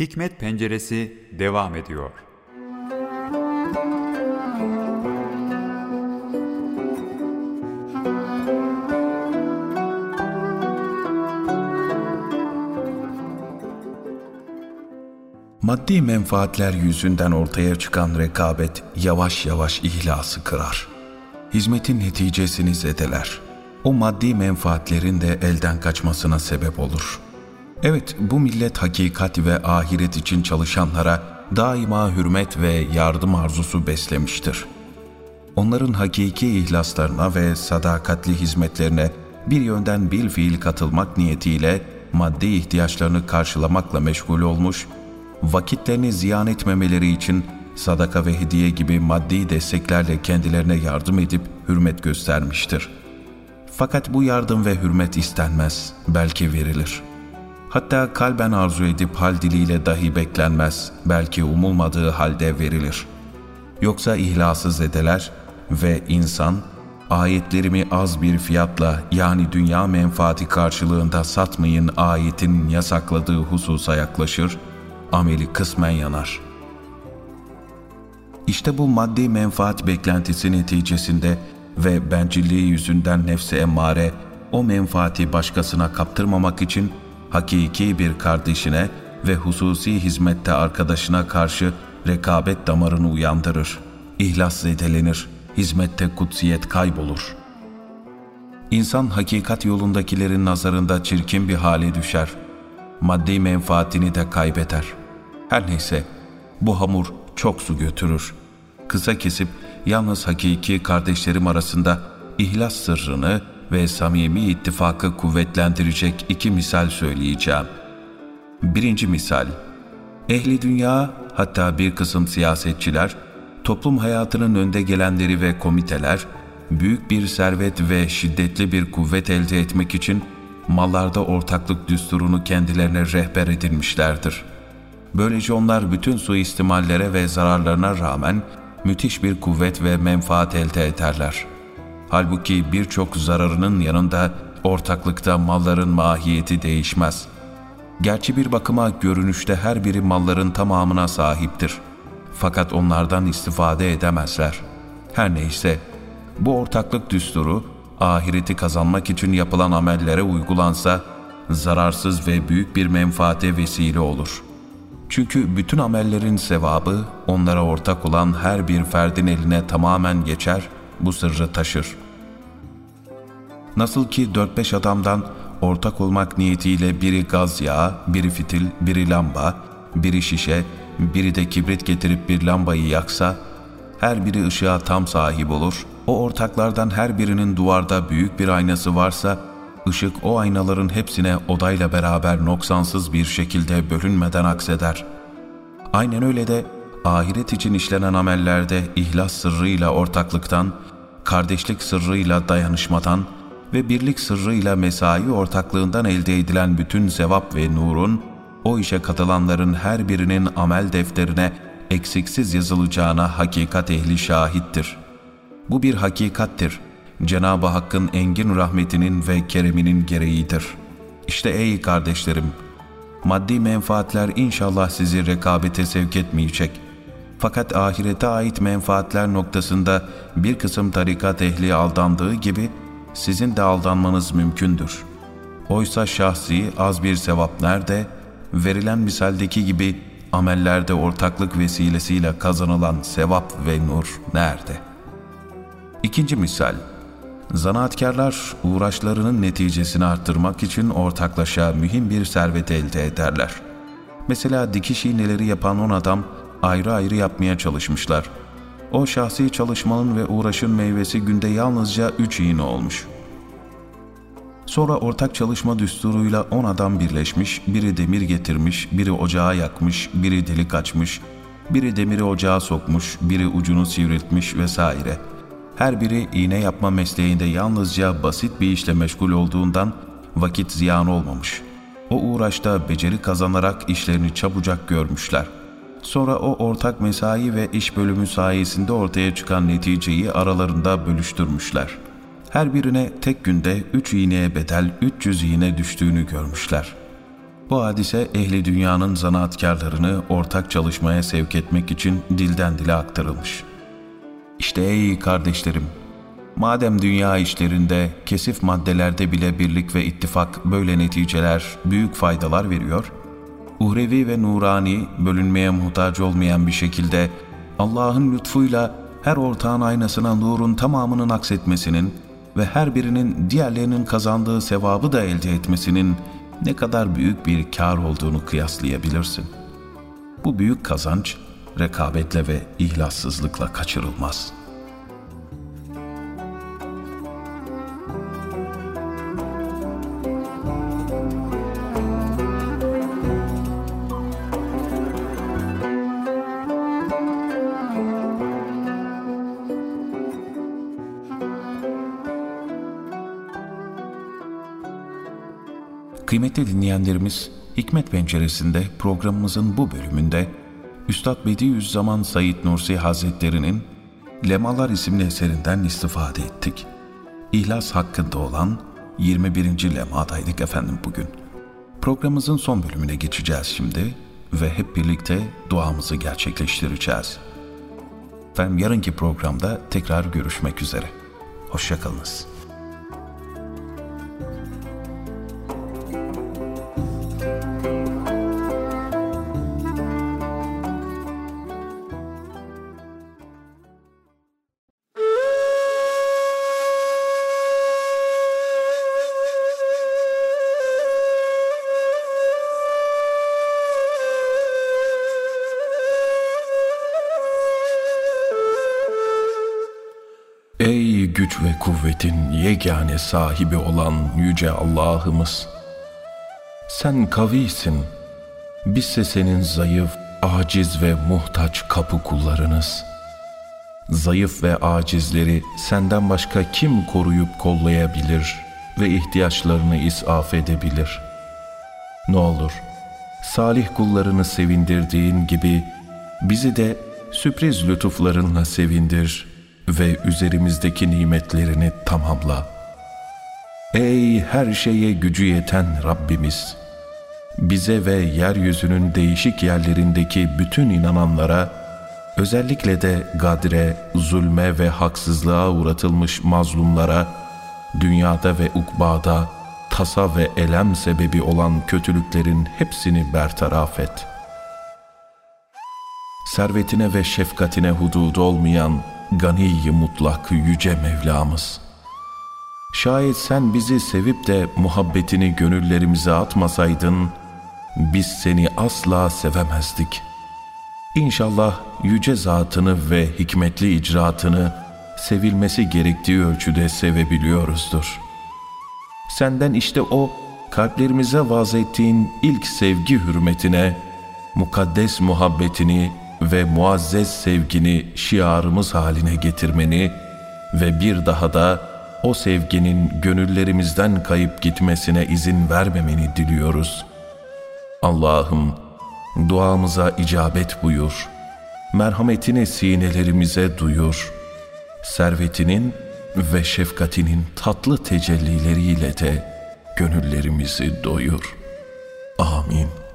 Hikmet Penceresi devam ediyor. Maddi menfaatler yüzünden ortaya çıkan rekabet yavaş yavaş ihlası kırar. Hizmetin neticesini zedeler. O maddi menfaatlerin de elden kaçmasına sebep olur. Evet, bu millet hakikat ve ahiret için çalışanlara daima hürmet ve yardım arzusu beslemiştir. Onların hakiki ihlaslarına ve sadakatli hizmetlerine bir yönden bil fiil katılmak niyetiyle maddi ihtiyaçlarını karşılamakla meşgul olmuş, vakitlerini ziyan etmemeleri için sadaka ve hediye gibi maddi desteklerle kendilerine yardım edip hürmet göstermiştir. Fakat bu yardım ve hürmet istenmez, belki verilir. Hatta kalben arzu edip hal diliyle dahi beklenmez, belki umulmadığı halde verilir. Yoksa ihlası zedeler ve insan, ayetlerimi az bir fiyatla yani dünya menfaati karşılığında satmayın ayetin yasakladığı hususa yaklaşır, ameli kısmen yanar. İşte bu maddi menfaat beklentisi neticesinde ve bencilliği yüzünden nefse emmare o menfaati başkasına kaptırmamak için hakiki bir kardeşine ve hususi hizmette arkadaşına karşı rekabet damarını uyandırır. İhlas zedelenir, hizmette kutsiyet kaybolur. İnsan hakikat yolundakilerin nazarında çirkin bir hale düşer. Maddi menfaatini de kaybeder. Her neyse, bu hamur çok su götürür. Kısa kesip yalnız hakiki kardeşlerim arasında ihlas sırrını ve samimi ittifakı kuvvetlendirecek iki misal söyleyeceğim. Birinci misal, ehli dünya hatta bir kısım siyasetçiler, toplum hayatının önde gelenleri ve komiteler, büyük bir servet ve şiddetli bir kuvvet elde etmek için mallarda ortaklık düsturunu kendilerine rehber edinmişlerdir. Böylece onlar bütün suistimallere ve zararlarına rağmen müthiş bir kuvvet ve menfaat elde ederler. Halbuki birçok zararının yanında ortaklıkta malların mahiyeti değişmez. Gerçi bir bakıma görünüşte her biri malların tamamına sahiptir. Fakat onlardan istifade edemezler. Her neyse, bu ortaklık düsturu, ahireti kazanmak için yapılan amellere uygulansa, zararsız ve büyük bir menfaate vesile olur. Çünkü bütün amellerin sevabı, onlara ortak olan her bir ferdin eline tamamen geçer bu sırrı taşır. Nasıl ki 4-5 adamdan ortak olmak niyetiyle biri gaz yağı, biri fitil, biri lamba, biri şişe, biri de kibrit getirip bir lambayı yaksa, her biri ışığa tam sahip olur. O ortaklardan her birinin duvarda büyük bir aynası varsa, ışık o aynaların hepsine odayla beraber noksansız bir şekilde bölünmeden akseder. Aynen öyle de ahiret için işlenen amellerde ihlas sırrıyla ortaklıktan, kardeşlik sırrıyla dayanışmadan ve birlik sırrıyla mesai ortaklığından elde edilen bütün sevap ve nurun, o işe katılanların her birinin amel defterine eksiksiz yazılacağına hakikat ehli şahittir. Bu bir hakikattir. Cenab-ı Hakk'ın engin rahmetinin ve kereminin gereğidir. İşte ey kardeşlerim, maddi menfaatler inşallah sizi rekabete sevk etmeyecek. Fakat ahirete ait menfaatler noktasında bir kısım tarikat ehli aldandığı gibi sizin de aldanmanız mümkündür. Oysa şahsi az bir sevap nerede, verilen misaldeki gibi amellerde ortaklık vesilesiyle kazanılan sevap ve nur nerede? İkinci misal, Zanaatkarlar uğraşlarının neticesini arttırmak için ortaklaşa mühim bir servet elde ederler. Mesela dikiş iğneleri yapan on adam ayrı ayrı yapmaya çalışmışlar. O şahsi çalışmanın ve uğraşın meyvesi günde yalnızca üç iğne olmuş. Sonra ortak çalışma düsturuyla on adam birleşmiş, biri demir getirmiş, biri ocağı yakmış, biri delik açmış, biri demiri ocağa sokmuş, biri ucunu sivriltmiş vesaire.'' Her biri iğne yapma mesleğinde yalnızca basit bir işle meşgul olduğundan vakit ziyan olmamış. O uğraşta beceri kazanarak işlerini çabucak görmüşler. Sonra o ortak mesai ve iş bölümü sayesinde ortaya çıkan neticeyi aralarında bölüştürmüşler. Her birine tek günde 3 iğneye bedel 300 iğne düştüğünü görmüşler. Bu hadise ehli dünyanın zanaatkarlarını ortak çalışmaya sevk etmek için dilden dile aktarılmış. İşte ey kardeşlerim, madem dünya işlerinde kesif maddelerde bile birlik ve ittifak böyle neticeler, büyük faydalar veriyor, uhrevi ve nurani, bölünmeye muhtaç olmayan bir şekilde Allah'ın lütfuyla her ortağın aynasına nurun tamamının aksetmesinin ve her birinin diğerlerinin kazandığı sevabı da elde etmesinin ne kadar büyük bir kar olduğunu kıyaslayabilirsin. Bu büyük kazanç rekabetle ve ihlassızlıkla kaçırılmaz. Kıymetli dinleyenlerimiz, Hikmet Penceresi'nde programımızın bu bölümünde Üstad Bediüzzaman Said Nursi Hazretleri'nin Lemalar isimli eserinden istifade ettik. İhlas hakkında olan 21. lemadaydık efendim bugün. Programımızın son bölümüne geçeceğiz şimdi ve hep birlikte duamızı gerçekleştireceğiz. Efendim yarınki programda tekrar görüşmek üzere. Hoşçakalınız. Güç ve kuvvetin yegane sahibi olan yüce Allah'ımız! Sen kavisin, bizse senin zayıf, aciz ve muhtaç kapı kullarınız. Zayıf ve acizleri senden başka kim koruyup kollayabilir ve ihtiyaçlarını isaf edebilir? Ne olur, salih kullarını sevindirdiğin gibi bizi de sürpriz lütuflarınla sevindir ve üzerimizdeki nimetlerini tamamla. Ey her şeye gücü yeten Rabbimiz! Bize ve yeryüzünün değişik yerlerindeki bütün inananlara, özellikle de gadre, zulme ve haksızlığa uğratılmış mazlumlara, dünyada ve ukbada tasa ve elem sebebi olan kötülüklerin hepsini bertaraf et. Servetine ve şefkatine hududu olmayan gani mutlak yüce Mevlamız. Şayet sen bizi sevip de muhabbetini gönüllerimize atmasaydın, biz seni asla sevemezdik. İnşallah yüce zatını ve hikmetli icraatını sevilmesi gerektiği ölçüde sevebiliyoruzdur. Senden işte o kalplerimize vaz ettiğin ilk sevgi hürmetine, mukaddes muhabbetini ve muazzez sevgini şiarımız haline getirmeni ve bir daha da o sevginin gönüllerimizden kayıp gitmesine izin vermemeni diliyoruz. Allah'ım duamıza icabet buyur. Merhametini sinelerimize duyur. Servetinin ve şefkatinin tatlı tecellileriyle de gönüllerimizi doyur. Amin.